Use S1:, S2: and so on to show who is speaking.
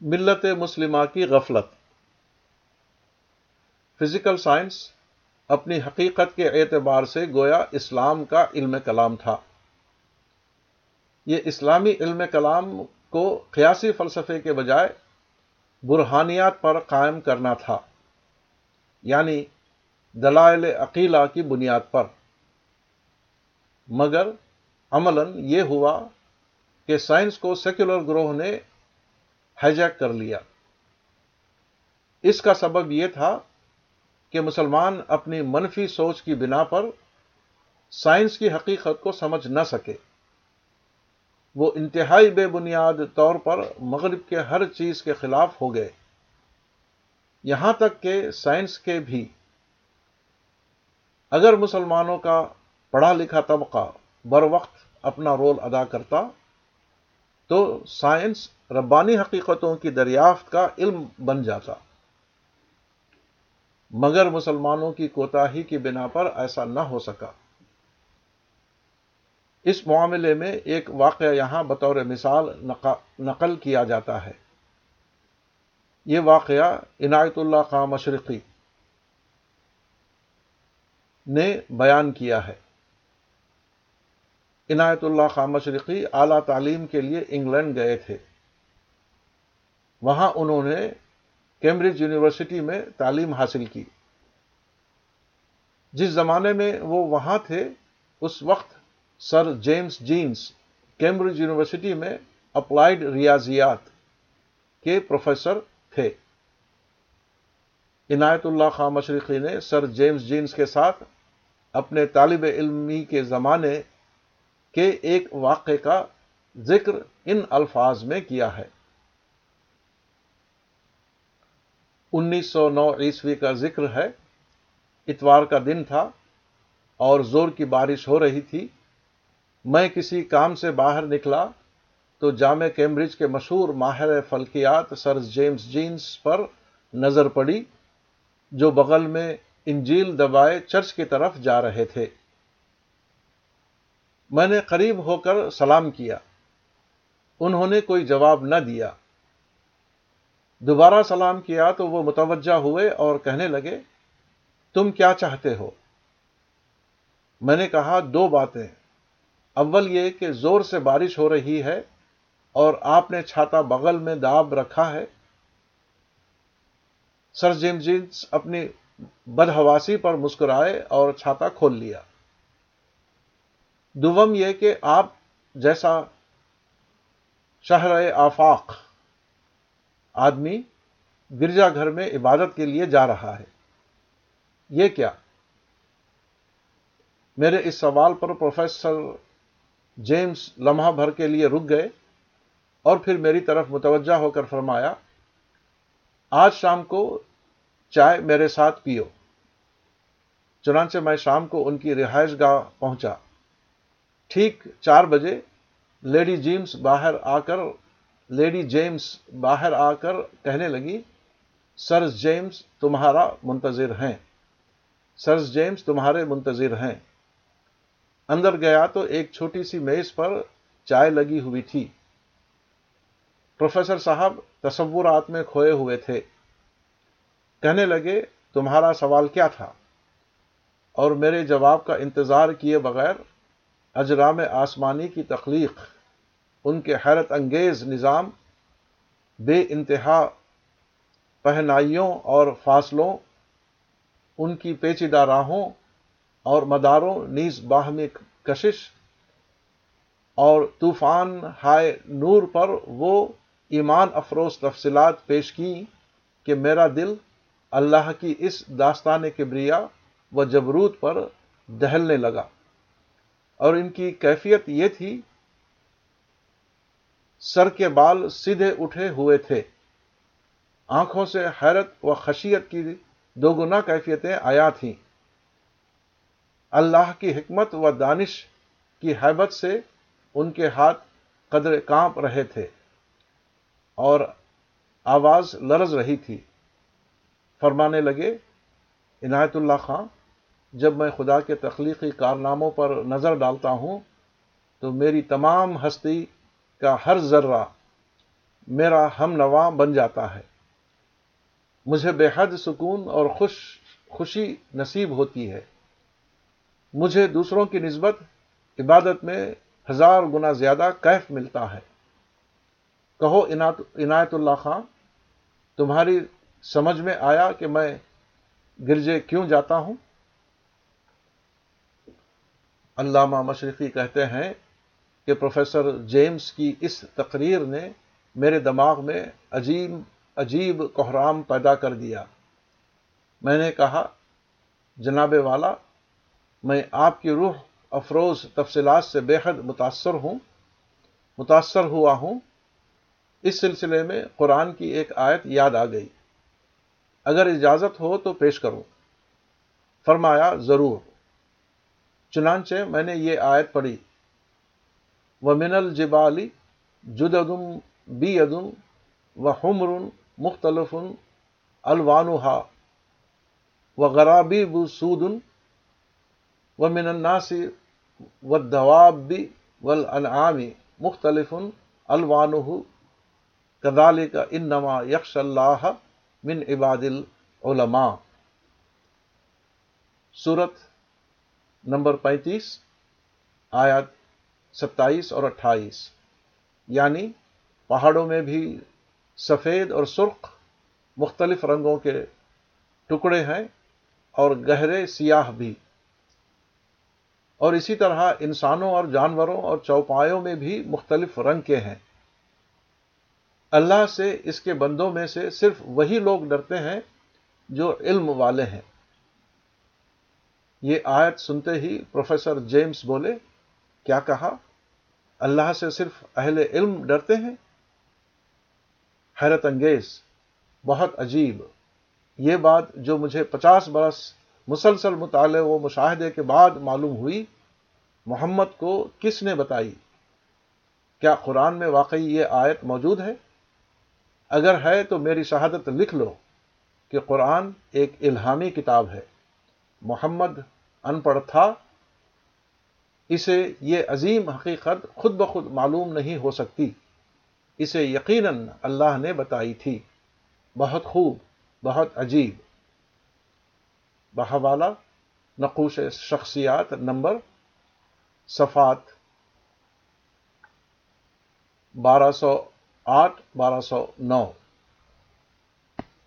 S1: ملت مسلمہ کی غفلت۔ فزیکل سائنس اپنی حقیقت کے اعتبار سے گویا اسلام کا علم کلام تھا۔ یہ اسلامی علم کلام کو قیاسی فلسفے کے بجائے برہانیات پر قائم کرنا تھا۔ یعنی دلائل عقیلہ کی بنیاد پر۔ مگر عملاً یہ ہوا کہ سائنس کو سیکولر گروہ نے ہیجیک کر لیا۔ اس کا سبب یہ تھا کہ مسلمان اپنی منفی سوچ کی بنا پر سائنس کی حقیقت کو سمجھ نہ سکے۔ وہ انتہائی بے بنیاد طور پر مغرب کے ہر چیز کے خلاف ہو گئے۔ یہاں تک کہ سائنس کے بھی۔ اگر مسلمانوں کا پڑھا لکھا طبقہ بر وقت اپنا رول ادا کرتا، تو سائنس ربانی حقیقتوں کی دریافت کا علم بن جاتا۔ مگر مسلمانوں کی کوتاہی کی بنا پر ایسا نہ ہو سکا۔ اس معاملے میں ایک واقعہ یہاں بطور مثال نقل کیا جاتا ہے۔ یہ واقعہ عنایت اللہ خان مشرقی نے بیان کیا ہے۔ عنایت اللہ خان مشرقی اعلی تعلیم کے لیے انگلینڈ گئے تھے۔ وہاں انہوں نے کیمبرج یونیورسٹی میں تعلیم حاصل کی۔ جس زمانے میں وہ وہاں تھے، اس وقت sir James Jeans Cambridge University میں اپلائیڈ ریاضیات کے پروفیسر تھے۔ عنایت اللہ خان مشرقی نے سر جیمز جینس کے ساتھ اپنے طالب علمی کے زمانے کے ایک واقعے کا ذکر ان الفاظ میں کیا ہے۔ انیس سو نو عیسوی کا ذکر ہے۔ اتوار کا دن تھا اور زور کی بارش ہو رہی تھی۔ میں کسی کام سے باہر نکلا تو جامع کیمبرج کے مشہور ماہر فلکیات سر جیمز جینس پر نظر پڑی، جو بغل میں انجیل دبائے چرچ کی طرف جا رہے تھے۔ میں نے قریب ہو کر سلام کیا۔ انہوں نے کوئی جواب نہ دیا۔ دوبارہ سلام کیا تو وہ متوجہ ہوئے اور کہنے لگے، تم کیا چاہتے ہو؟ میں نے کہا، دو باتیں۔ اول یہ کہ زور سے بارش ہو رہی ہے اور آپ نے چھاتا بغل میں داب رکھا ہے۔ سر جیم جینس اپنی بدہواسی پر مسکرائے اور چھاتا کھول لیا۔ دوم یہ کہ آپ جیسا شہر آفاق آدمی گرجا گھر میں عبادت کے لیے جا رہا ہے۔ یہ کیا؟ میرے اس سوال پر پروفیسر جیمز لمحہ بھر کے لیے رک گئے اور پھر میری طرف متوجہ ہو کر فرمایا، آج شام کو چائے میرے ساتھ پیو۔ چنانچہ میں شام کو ان کی رہائش گاہ پہنچا۔ ٹھیک چار بجے لیڈی جیمز باہر آ کر لیڈی جیمز باہر آ کر کہنے لگی سرز جیمز تمہارا منتظر ہیں۔ سرز جیمز تمہارے منتظر ہیں۔ اندر گیا تو ایک چھوٹی سی میز پر چائے لگی ہوئی تھی۔ پروفیسر صاحب تصورات میں کھوئے ہوئے تھے۔ کہنے لگے، تمہارا سوال کیا تھا؟ اور میرے جواب کا انتظار کیے بغیر اجرام آسمانی کی تخلیق۔ ان کے حیرت انگیز نظام، بے انتہا پہنائیوں اور فاصلوں، ان کی پیچیدہ راہوں اور مداروں، نیز باہمی کشش اور طوفان ہائے نور پر وہ ایمان افروز تفصیلات پیش کی کہ میرا دل اللہ کی اس داستان کبریا و جبروت پر دہلنے لگا۔ اور ان کی کیفیت یہ تھی سر کے بال سیدھے اٹھے ہوئے تھے۔ آنکھوں سے حیرت و خشیت کی دو گنا کیفیتیں آیا تھیں۔ اللہ کی حکمت و دانش کی حیبت سے ان کے ہاتھ قدر کانپ رہے تھے اور آواز لرز رہی تھی۔ فرمانے لگے، عنایت اللہ خان، جب میں خدا کے تخلیقی کارناموں پر نظر ڈالتا ہوں تو میری تمام ہستی کا ہر ذرہ میرا ہم نواں بن جاتا ہے۔ مجھے بے حد سکون اور خوش، خوشی نصیب ہوتی ہے۔ مجھے دوسروں کی نسبت عبادت میں ہزار گنا زیادہ کیف ملتا ہے۔ کہو عنایت اللہ خان، تمہاری سمجھ میں آیا کہ میں گرجے کیوں جاتا ہوں؟ علامہ مشرقی کہتے ہیں کہ پروفیسر جیمز کی اس تقریر نے میرے دماغ میں عجیب عجیب کوحرام پیدا کر دیا۔ میں نے کہا، جناب والا، میں آپ کی روح افروز تفصیلات سے بے حد متاثر ہوں، متاثر ہوا ہوں۔ اس سلسلے میں قرآن کی ایک آیت یاد آ گئی۔ اگر اجازت ہو تو پیش کروں۔ فرمایا، ضرور۔ چنانچہ میں نے یہ آیت پڑھی۔ و من الجبالی جد و حمر مختلف الوانحا و غرابی بسودن و من الناس و دوابی والانعام مختلف الوانح کدال کا ان یکش اللہ من عباد العلماء صورت نمبر پینتیس آیات ستائیس اور اٹھائیس۔ یعنی پہاڑوں میں بھی سفید اور سرخ مختلف رنگوں کے ٹکڑے ہیں اور گہرے سیاہ بھی۔ اور اسی طرح انسانوں اور جانوروں اور چوپایوں میں بھی مختلف رنگ کے ہیں۔ اللہ سے اس کے بندوں میں سے صرف وہی لوگ ڈرتے ہیں جو علم والے ہیں۔ یہ آیت سنتے ہی پروفیسر جیمز بولے کیا کہا؟ اللہ سے صرف اہل علم ڈرتے ہیں؟ حیرت انگیز، بہت عجیب۔ یہ بات جو مجھے پچاس برس مسلسل مطالعے و مشاہدے کے بعد معلوم ہوئی، محمد کو کس نے بتائی؟ کیا قرآن میں واقعی یہ آیت موجود ہے؟ اگر ہے تو میری شہادت لکھ لو کہ قرآن ایک الہامی کتاب ہے۔ محمد ان پڑھ تھا اسے یہ عظیم حقیقت خود بخود معلوم نہیں ہو سکتی۔ اسے یقیناً اللہ نے بتائی تھی۔ بہت خوب، بہت عجیب۔ بہوالا، نقوش شخصیات نمبر صفات۔ بارہ سو آٹھ، بارہ سو نو۔